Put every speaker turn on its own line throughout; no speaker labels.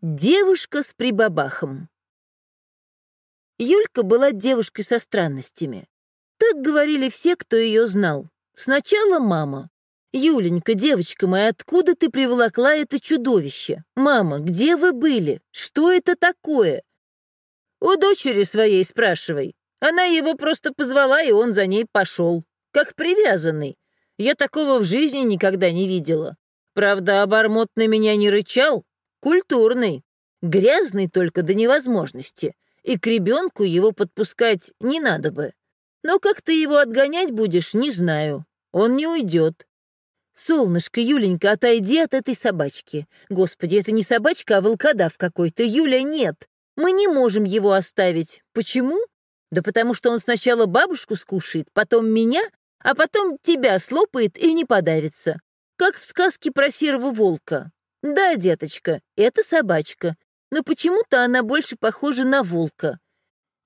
Девушка с прибабахом. Юлька была девушкой со странностями. Так говорили все, кто ее знал. Сначала мама. «Юленька, девочка моя, откуда ты приволокла это чудовище? Мама, где вы были? Что это такое?» «У дочери своей спрашивай. Она его просто позвала, и он за ней пошел. Как привязанный. Я такого в жизни никогда не видела. Правда, обормот на меня не рычал, Культурный. Грязный только до невозможности. И к ребенку его подпускать не надо бы. Но как ты его отгонять будешь, не знаю. Он не уйдет. Солнышко, Юленька, отойди от этой собачки. Господи, это не собачка, а волкодав какой-то. Юля, нет. Мы не можем его оставить. Почему? Да потому что он сначала бабушку скушает, потом меня, а потом тебя слопает и не подавится. Как в сказке про серого волка. «Да, деточка, это собачка, но почему-то она больше похожа на волка.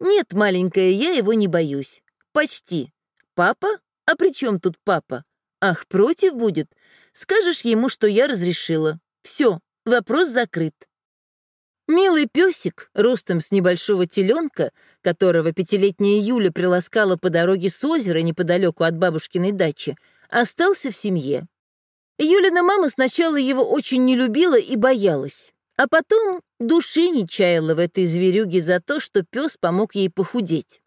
Нет, маленькая, я его не боюсь. Почти. Папа? А при чем тут папа? Ах, против будет? Скажешь ему, что я разрешила. Все, вопрос закрыт». Милый песик, ростом с небольшого теленка, которого пятилетняя Юля приласкала по дороге с озера неподалеку от бабушкиной дачи, остался в семье. Юлина мама сначала его очень не любила и боялась, а потом души не чаяла в этой зверюге за то, что пес помог ей похудеть.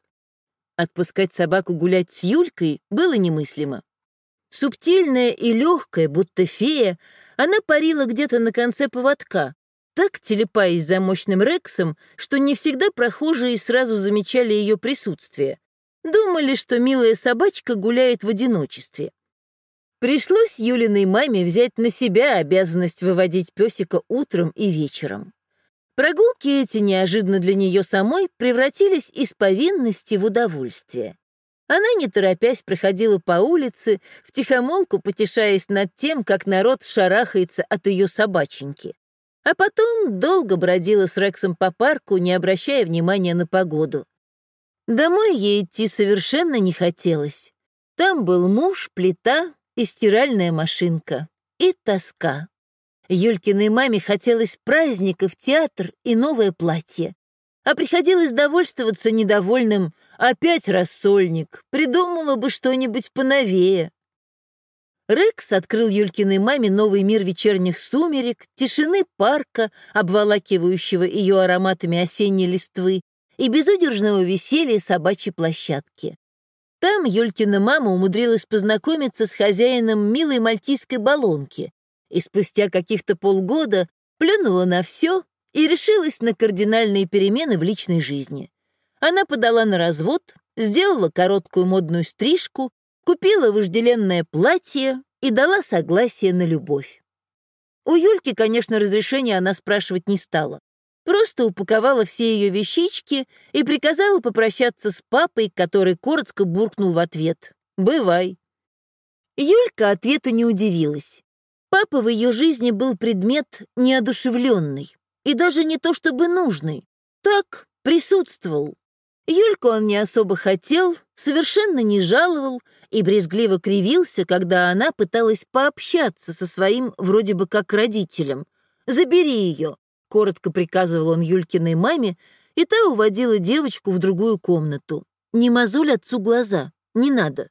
Отпускать собаку гулять с Юлькой было немыслимо. Субтильная и легкая, будто фея, она парила где-то на конце поводка, так телепаясь за мощным Рексом, что не всегда прохожие сразу замечали ее присутствие. Думали, что милая собачка гуляет в одиночестве. Пришлось Юлиной маме взять на себя обязанность выводить песика утром и вечером. Прогулки эти неожиданно для нее самой превратились из повинности в удовольствие. Она, не торопясь, проходила по улице, втихомолку потешаясь над тем, как народ шарахается от ее собаченьки. А потом долго бродила с Рексом по парку, не обращая внимания на погоду. Домой ей идти совершенно не хотелось. Там был муж, плита, и стиральная машинка, и тоска. Юлькиной маме хотелось праздника в театр и новое платье. А приходилось довольствоваться недовольным «опять рассольник, придумала бы что-нибудь поновее». Рекс открыл Юлькиной маме новый мир вечерних сумерек, тишины парка, обволакивающего ее ароматами осенней листвы, и безудержного веселья собачьей площадки. Там Юлькина мама умудрилась познакомиться с хозяином милой мальтийской баллонки и спустя каких-то полгода плюнула на все и решилась на кардинальные перемены в личной жизни. Она подала на развод, сделала короткую модную стрижку, купила вожделенное платье и дала согласие на любовь. У Юльки, конечно, разрешения она спрашивать не стала просто упаковала все ее вещички и приказала попрощаться с папой, который коротко буркнул в ответ «Бывай». Юлька ответу не удивилась. Папа в ее жизни был предмет неодушевленный и даже не то чтобы нужный, так присутствовал. Юльку он не особо хотел, совершенно не жаловал и брезгливо кривился, когда она пыталась пообщаться со своим вроде бы как родителем. «Забери ее, Коротко приказывал он Юлькиной маме, и та уводила девочку в другую комнату. «Не мозоль отцу глаза, не надо».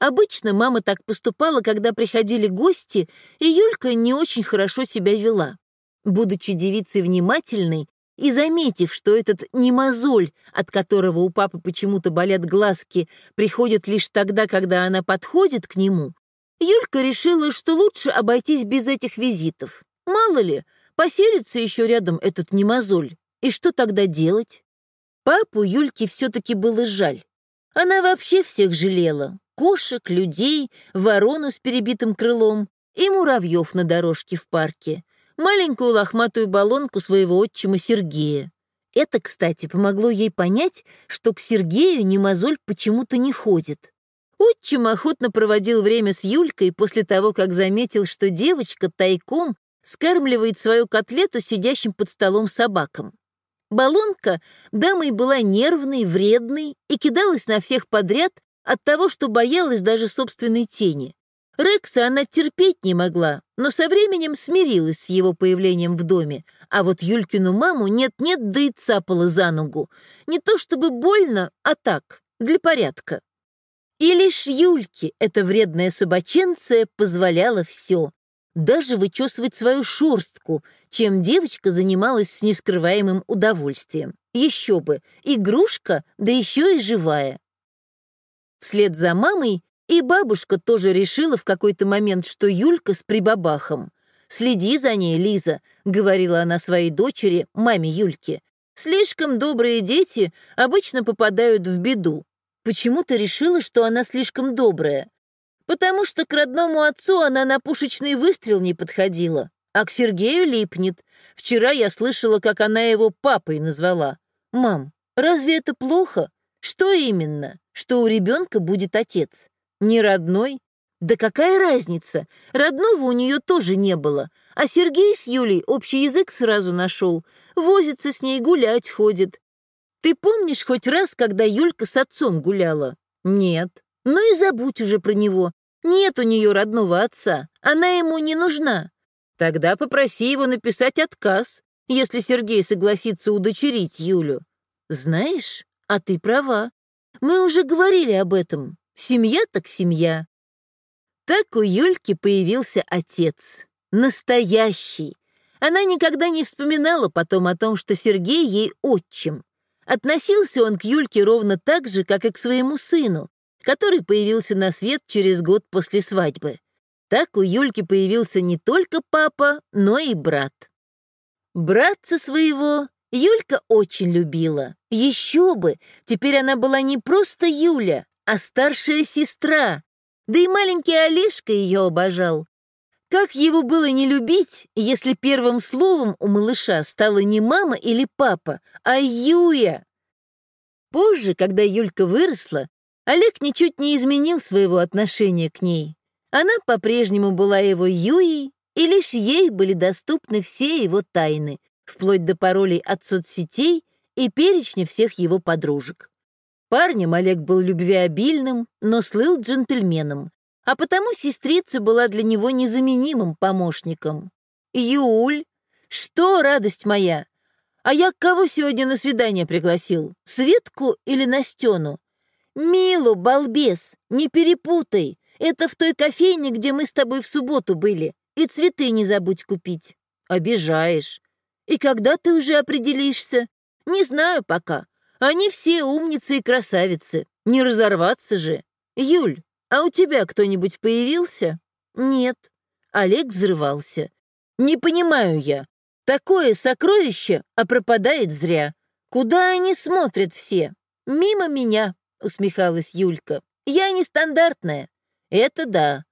Обычно мама так поступала, когда приходили гости, и Юлька не очень хорошо себя вела. Будучи девицей внимательной и заметив, что этот не мозоль, от которого у папы почему-то болят глазки, приходит лишь тогда, когда она подходит к нему, Юлька решила, что лучше обойтись без этих визитов. Мало ли, Поселится еще рядом этот немозоль. И что тогда делать? Папу Юльке все-таки было жаль. Она вообще всех жалела. Кошек, людей, ворону с перебитым крылом и муравьев на дорожке в парке, маленькую лохматую баллонку своего отчима Сергея. Это, кстати, помогло ей понять, что к Сергею немозоль почему-то не ходит. Отчим охотно проводил время с Юлькой после того, как заметил, что девочка тайком скармливает свою котлету сидящим под столом собакам. Балонка дамой была нервной, вредной и кидалась на всех подряд от того, что боялась даже собственной тени. Рекса она терпеть не могла, но со временем смирилась с его появлением в доме, А вот Юлькину маму нет-нет, да и цапала за ногу. Не то чтобы больно, а так, для порядка. И лишь Юльке эта вредная собаченция позволяла все, даже вычесывать свою шорстку, чем девочка занималась с нескрываемым удовольствием. Еще бы, игрушка, да еще и живая. Вслед за мамой и бабушка тоже решила в какой-то момент, что Юлька с прибабахом. «Следи за ней, Лиза», — говорила она своей дочери, маме Юльке. «Слишком добрые дети обычно попадают в беду. Почему ты решила, что она слишком добрая?» «Потому что к родному отцу она на пушечный выстрел не подходила, а к Сергею липнет. Вчера я слышала, как она его папой назвала. Мам, разве это плохо? Что именно? Что у ребенка будет отец? Не родной? Да какая разница? Родного у нее тоже не было. А Сергей с Юлей общий язык сразу нашел. Возится с ней, гулять ходит. Ты помнишь хоть раз, когда Юлька с отцом гуляла? Нет. Ну и забудь уже про него. Нет у нее родного отца. Она ему не нужна. Тогда попроси его написать отказ, если Сергей согласится удочерить Юлю. Знаешь, а ты права. Мы уже говорили об этом. Семья так семья. Так у Юльки появился отец. Настоящий. Она никогда не вспоминала потом о том, что Сергей ей отчим. Относился он к Юльке ровно так же, как и к своему сыну, который появился на свет через год после свадьбы. Так у Юльки появился не только папа, но и брат. Братца своего Юлька очень любила. Еще бы, теперь она была не просто Юля, а старшая сестра. Да и маленький Олежка ее обожал. Как его было не любить, если первым словом у малыша стала не мама или папа, а Юя? Позже, когда Юлька выросла, Олег ничуть не изменил своего отношения к ней. Она по-прежнему была его Юей, и лишь ей были доступны все его тайны, вплоть до паролей от соцсетей и перечня всех его подружек. Парнем Олег был любвеобильным, но слыл джентльменом, а потому сестрица была для него незаменимым помощником. «Юль, что, радость моя? А я кого сегодня на свидание пригласил? Светку или Настену? Милу, балбес, не перепутай. Это в той кофейне, где мы с тобой в субботу были. И цветы не забудь купить. Обижаешь. И когда ты уже определишься? Не знаю пока. Они все умницы и красавицы. Не разорваться же. Юль, а у тебя кто-нибудь появился? Нет. Олег взрывался. Не понимаю я. Такое сокровище, а пропадает зря. Куда они смотрят все? Мимо меня, усмехалась Юлька. Я нестандартная. Это да.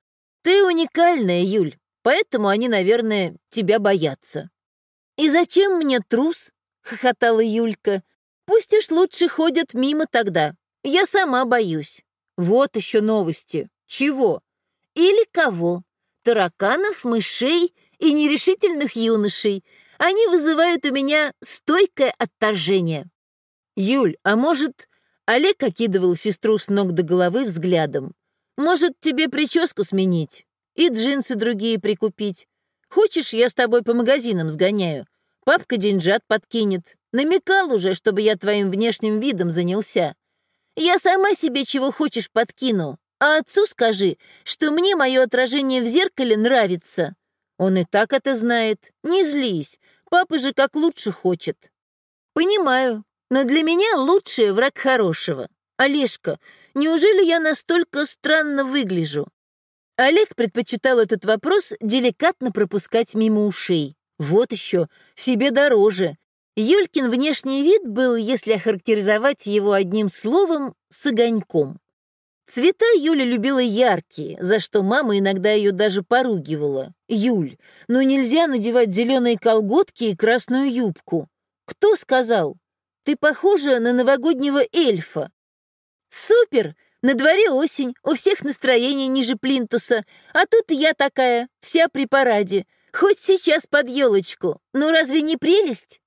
Ты уникальная, Юль, поэтому они, наверное, тебя боятся. И зачем мне трус? хохотала Юлька. Пусть уж лучше ходят мимо тогда. Я сама боюсь. Вот еще новости. Чего? Или кого? Тараканов, мышей и нерешительных юношей. Они вызывают у меня стойкое отторжение. Юль, а может... Олег окидывал сестру с ног до головы взглядом. Может, тебе прическу сменить? И джинсы другие прикупить? Хочешь, я с тобой по магазинам сгоняю? Папка деньжат подкинет. Намекал уже, чтобы я твоим внешним видом занялся. Я сама себе чего хочешь подкину, а отцу скажи, что мне мое отражение в зеркале нравится. Он и так это знает. Не злись, папа же как лучше хочет. Понимаю, но для меня лучший враг хорошего. Олежка, неужели я настолько странно выгляжу? Олег предпочитал этот вопрос деликатно пропускать мимо ушей. Вот еще, себе дороже. Юлькин внешний вид был, если охарактеризовать его одним словом, с огоньком. Цвета Юля любила яркие, за что мама иногда ее даже поругивала. «Юль, ну нельзя надевать зеленые колготки и красную юбку. Кто сказал? Ты похожа на новогоднего эльфа». «Супер! На дворе осень, у всех настроение ниже плинтуса, а тут я такая, вся при параде. Хоть сейчас под елочку. Ну разве не прелесть?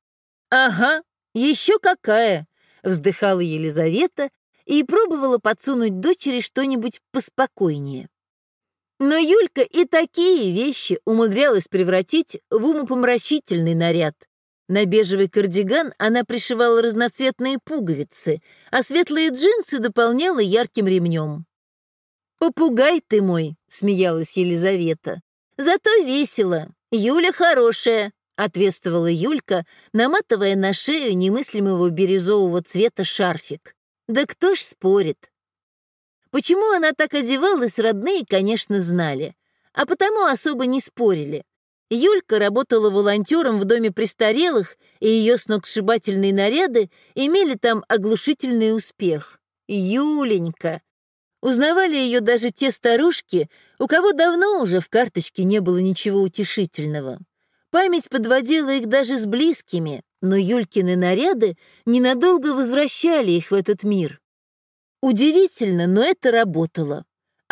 Ага, еще какая, вздыхала Елизавета и пробовала подсунуть дочери что-нибудь поспокойнее. Но Юлька и такие вещи умудрялась превратить в умопомрачительный наряд. На бежевый кардиган она пришивала разноцветные пуговицы, а светлые джинсы дополняла ярким ремнем. «Попугай ты мой!» — смеялась Елизавета. «Зато весело. Юля хорошая», — ответствовала Юлька, наматывая на шею немыслимого бирюзового цвета шарфик. «Да кто ж спорит?» Почему она так одевалась, родные, конечно, знали, а потому особо не спорили. Юлька работала волонтером в доме престарелых, и ее сногсшибательные наряды имели там оглушительный успех. Юленька! Узнавали ее даже те старушки, у кого давно уже в карточке не было ничего утешительного. Память подводила их даже с близкими, но Юлькины наряды ненадолго возвращали их в этот мир. Удивительно, но это работало.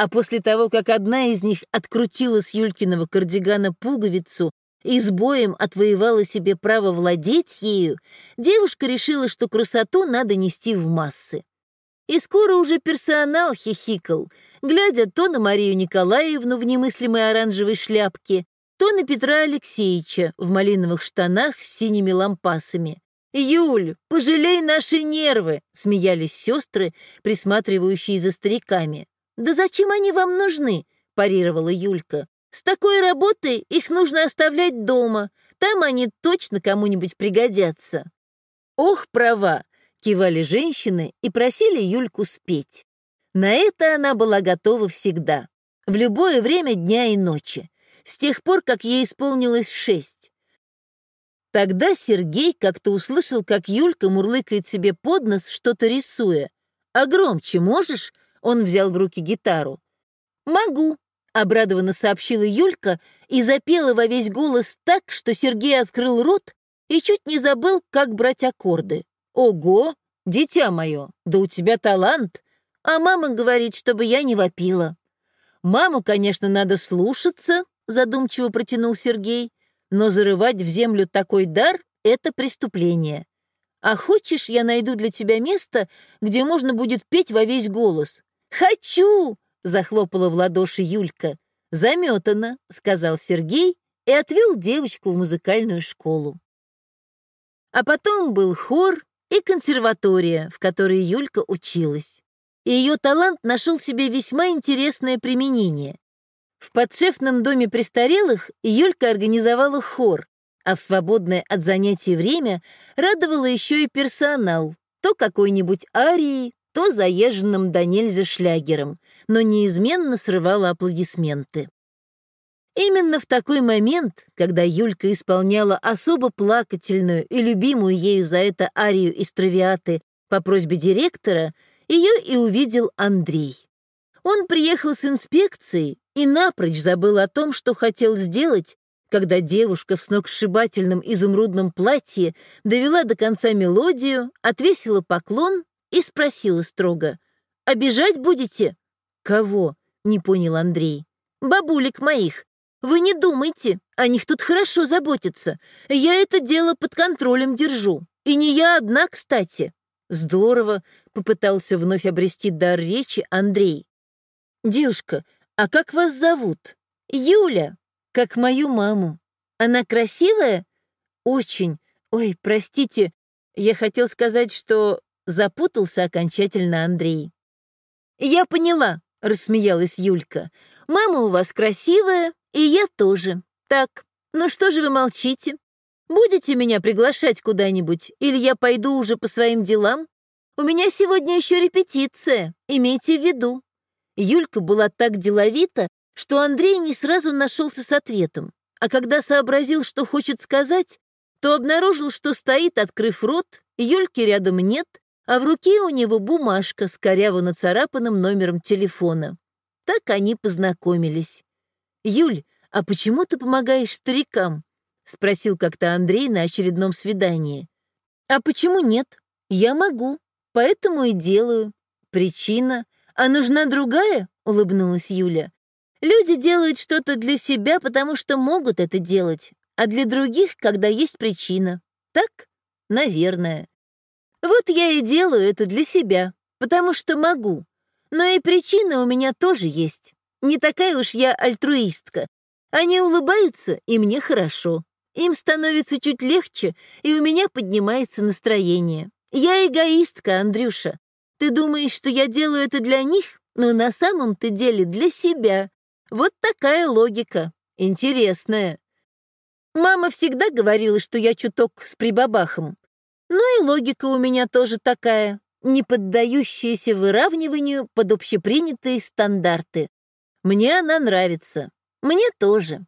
А после того, как одна из них открутила с Юлькиного кардигана пуговицу и с боем отвоевала себе право владеть ею, девушка решила, что красоту надо нести в массы. И скоро уже персонал хихикал, глядя то на Марию Николаевну в немыслимой оранжевой шляпке, то на Петра Алексеевича в малиновых штанах с синими лампасами. «Юль, пожалей наши нервы!» — смеялись сестры, присматривающие за стариками. «Да зачем они вам нужны?» — парировала Юлька. «С такой работой их нужно оставлять дома. Там они точно кому-нибудь пригодятся». «Ох, права!» Кивали женщины и просили Юльку спеть. На это она была готова всегда, в любое время дня и ночи, с тех пор, как ей исполнилось шесть. Тогда Сергей как-то услышал, как Юлька мурлыкает себе под нос, что-то рисуя. «А громче можешь?» Он взял в руки гитару. «Могу», — обрадованно сообщила Юлька и запела во весь голос так, что Сергей открыл рот и чуть не забыл, как брать аккорды. «Ого, дитя мое, да у тебя талант!» А мама говорит, чтобы я не вопила. «Маму, конечно, надо слушаться», — задумчиво протянул Сергей, «но зарывать в землю такой дар — это преступление. А хочешь, я найду для тебя место, где можно будет петь во весь голос?» «Хочу!» — захлопала в ладоши Юлька. «Заметано», — сказал Сергей и отвел девочку в музыкальную школу. А потом был хор, и консерватория, в которой Юлька училась. И ее талант нашел себе весьма интересное применение. В подшефном доме престарелых Юлька организовала хор, а в свободное от занятий время радовала еще и персонал, то какой-нибудь арией, то заезженным до нельзя шлягером, но неизменно срывала аплодисменты. Именно в такой момент, когда Юлька исполняла особо плакательную и любимую ею за это арию из травиаты по просьбе директора, ее и увидел Андрей. Он приехал с инспекцией и напрочь забыл о том, что хотел сделать, когда девушка в сногсшибательном изумрудном платье довела до конца мелодию, отвесила поклон и спросила строго, «Обижать будете?» «Кого?» — не понял Андрей. «Бабулек моих. Вы не думайте, о них тут хорошо заботятся. Я это дело под контролем держу. И не я одна, кстати. Здорово, попытался вновь обрести дар речи Андрей. Девушка, а как вас зовут? Юля, как мою маму. Она красивая? Очень. Ой, простите, я хотел сказать, что запутался окончательно Андрей. Я поняла, рассмеялась Юлька. Мама у вас красивая, и я тоже. Так, ну что же вы молчите? Будете меня приглашать куда-нибудь, или я пойду уже по своим делам? У меня сегодня еще репетиция, имейте в виду». Юлька была так деловита, что Андрей не сразу нашелся с ответом, а когда сообразил, что хочет сказать, то обнаружил, что стоит, открыв рот, Юльки рядом нет, а в руке у него бумажка с коряво нацарапанным номером телефона. Так они познакомились. «Юль, а почему ты помогаешь старикам?» — спросил как-то Андрей на очередном свидании. «А почему нет? Я могу, поэтому и делаю. Причина? А нужна другая?» — улыбнулась Юля. «Люди делают что-то для себя, потому что могут это делать, а для других, когда есть причина. Так? Наверное. Вот я и делаю это для себя, потому что могу. Но и причина у меня тоже есть. Не такая уж я альтруистка. Они улыбаются, и мне хорошо. Им становится чуть легче, и у меня поднимается настроение. Я эгоистка, Андрюша. Ты думаешь, что я делаю это для них, но на самом-то деле для себя. Вот такая логика. Интересная. Мама всегда говорила, что я чуток с прибабахом. Ну и логика у меня тоже такая, не поддающаяся выравниванию под общепринятые стандарты. Мне она нравится. Мне тоже.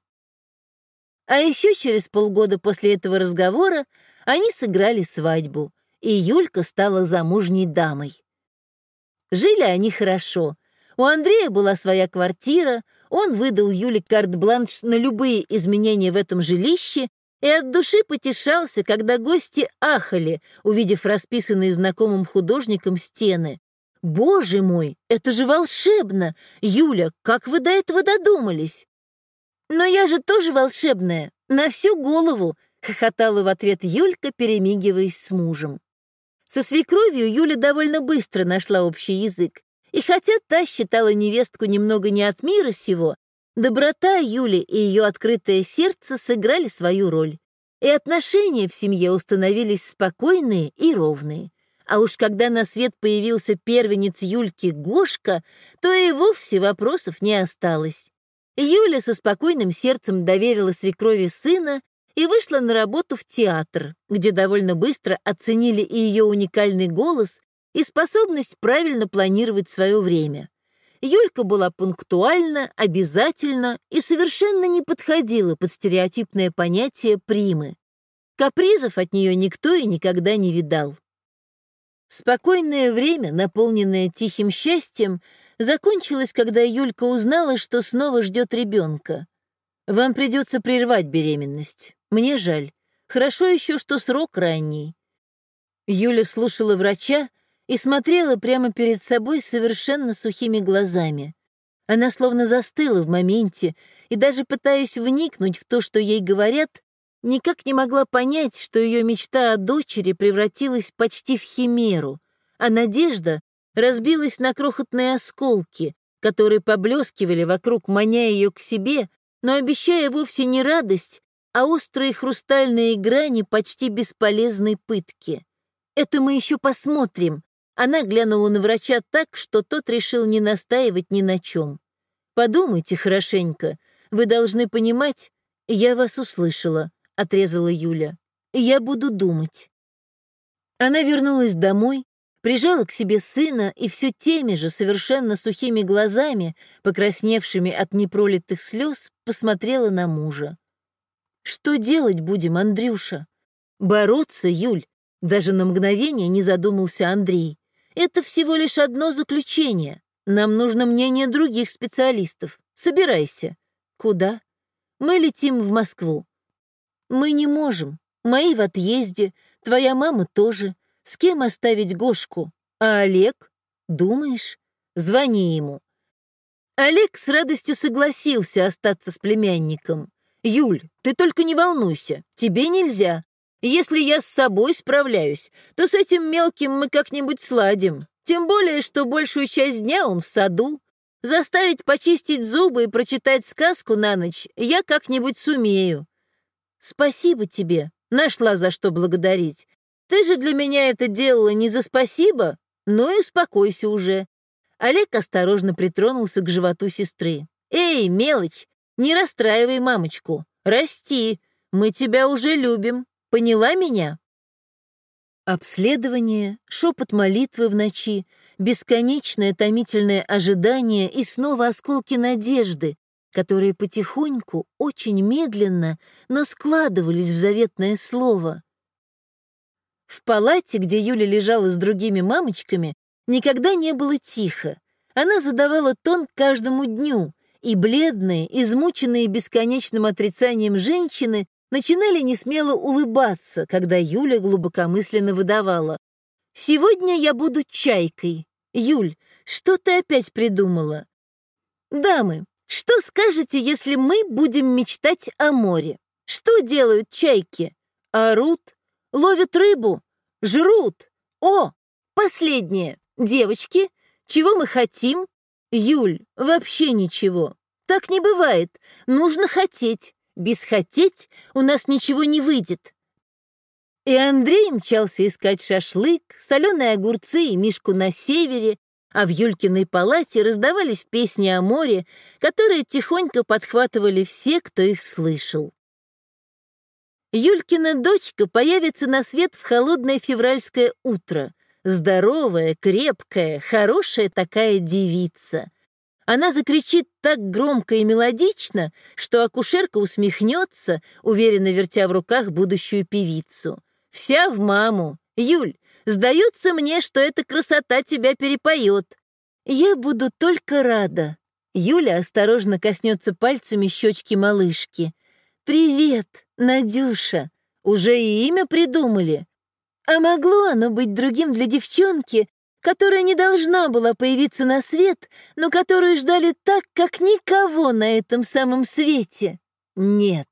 А еще через полгода после этого разговора они сыграли свадьбу, и Юлька стала замужней дамой. Жили они хорошо. У Андрея была своя квартира, он выдал Юле карт-бланш на любые изменения в этом жилище и от души потешался, когда гости ахали, увидев расписанные знакомым художником стены. «Боже мой, это же волшебно! Юля, как вы до этого додумались?» «Но я же тоже волшебная, на всю голову!» — хохотала в ответ Юлька, перемигиваясь с мужем. Со свекровью Юля довольно быстро нашла общий язык, и хотя та считала невестку немного не от мира сего, доброта Юли и ее открытое сердце сыграли свою роль, и отношения в семье установились спокойные и ровные. А уж когда на свет появился первенец Юльки Гошка, то и вовсе вопросов не осталось. Юля со спокойным сердцем доверила свекрови сына и вышла на работу в театр, где довольно быстро оценили и ее уникальный голос, и способность правильно планировать свое время. Юлька была пунктуальна, обязательна и совершенно не подходила под стереотипное понятие примы. Капризов от нее никто и никогда не видал. Спокойное время, наполненное тихим счастьем, закончилось, когда Юлька узнала, что снова ждет ребенка. «Вам придется прервать беременность. Мне жаль. Хорошо еще, что срок ранний». Юля слушала врача и смотрела прямо перед собой совершенно сухими глазами. Она словно застыла в моменте и, даже пытаясь вникнуть в то, что ей говорят, никак не могла понять, что ее мечта о дочери превратилась почти в химеру, а надежда разбилась на крохотные осколки, которые поблескивали вокруг, маня ее к себе, но обещая вовсе не радость, а острые хрустальные грани почти бесполезной пытки. Это мы еще посмотрим, она глянула на врача так, что тот решил не настаивать ни на чем. «Подумайте хорошенько. Вы должны понимать, я вас услышала», — отрезала Юля. «Я буду думать». Она вернулась домой, прижала к себе сына и все теми же совершенно сухими глазами, покрасневшими от непролитых слез, посмотрела на мужа. «Что делать будем, Андрюша?» «Бороться, Юль!» Даже на мгновение не задумался Андрей. Это всего лишь одно заключение. Нам нужно мнение других специалистов. Собирайся. Куда? Мы летим в Москву. Мы не можем. Мои в отъезде, твоя мама тоже. С кем оставить Гошку? А Олег? Думаешь? Звони ему. Олег с радостью согласился остаться с племянником. «Юль, ты только не волнуйся, тебе нельзя. Если я с собой справляюсь, то с этим мелким мы как-нибудь сладим. Тем более, что большую часть дня он в саду. Заставить почистить зубы и прочитать сказку на ночь я как-нибудь сумею. Спасибо тебе, нашла за что благодарить. Ты же для меня это делала не за спасибо? Ну и успокойся уже. Олег осторожно притронулся к животу сестры. «Эй, мелочь, не расстраивай мамочку. Расти, мы тебя уже любим». Поняла меня?» Обследование, шепот молитвы в ночи, бесконечное томительное ожидание и снова осколки надежды, которые потихоньку, очень медленно, но складывались в заветное слово. В палате, где Юля лежала с другими мамочками, никогда не было тихо. Она задавала тон каждому дню, и бледные, измученные бесконечным отрицанием женщины начинали несмело улыбаться, когда Юля глубокомысленно выдавала. «Сегодня я буду чайкой. Юль, что ты опять придумала?» «Дамы, что скажете, если мы будем мечтать о море? Что делают чайки? Орут, ловят рыбу, жрут. О, последнее. Девочки, чего мы хотим? Юль, вообще ничего. Так не бывает. Нужно хотеть. Без хотеть у нас ничего не выйдет. И Андрей мчался искать шашлык, соленые огурцы и мишку на севере, а в Юлькиной палате раздавались песни о море, которые тихонько подхватывали все, кто их слышал. Юлькина дочка появится на свет в холодное февральское утро. Здоровая, крепкая, хорошая такая девица. Она закричит так громко и мелодично, что акушерка усмехнется, уверенно вертя в руках будущую певицу. Вся в маму. Юль, сдается мне, что эта красота тебя перепоет. Я буду только рада. Юля осторожно коснется пальцами щечки малышки. «Привет, Надюша. Уже и имя придумали. А могло оно быть другим для девчонки, которая не должна была появиться на свет, но которую ждали так, как никого на этом самом свете? Нет,